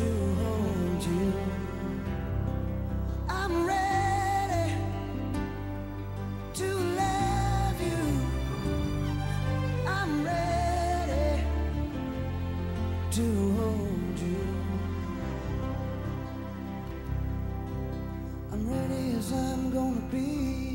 To hold you. I'm ready to love you. I'm ready to hold you. I'm ready as I'm gonna be.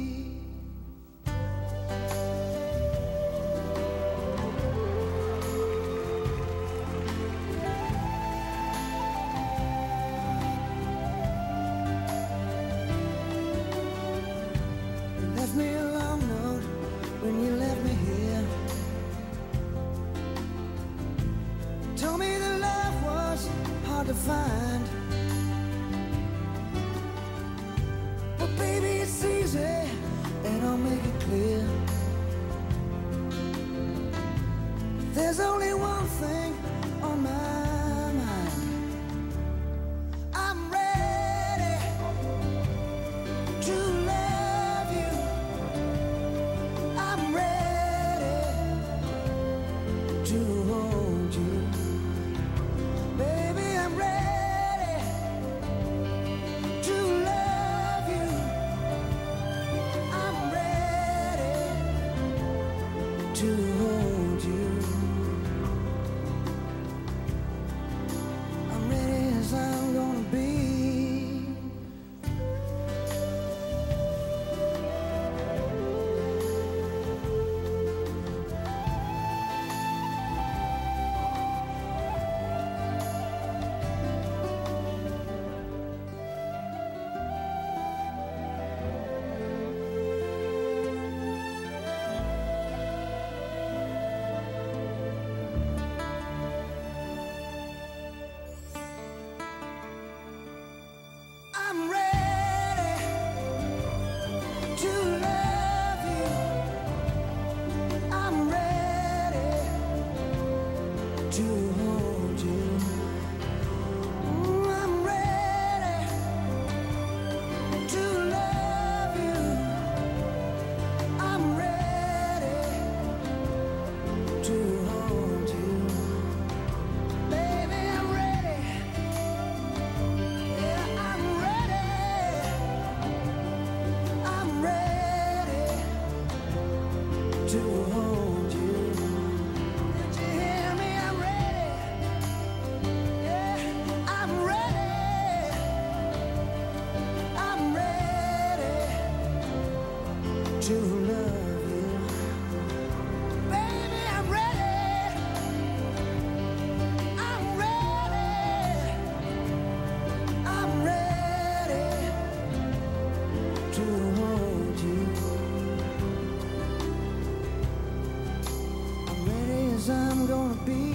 Told me that love was hard to find. But baby, it's easy, and I'll make it clear. There's only one thing to love you. Baby, I'm ready. I'm ready. I'm ready to hold you. I'm ready as I'm gonna be.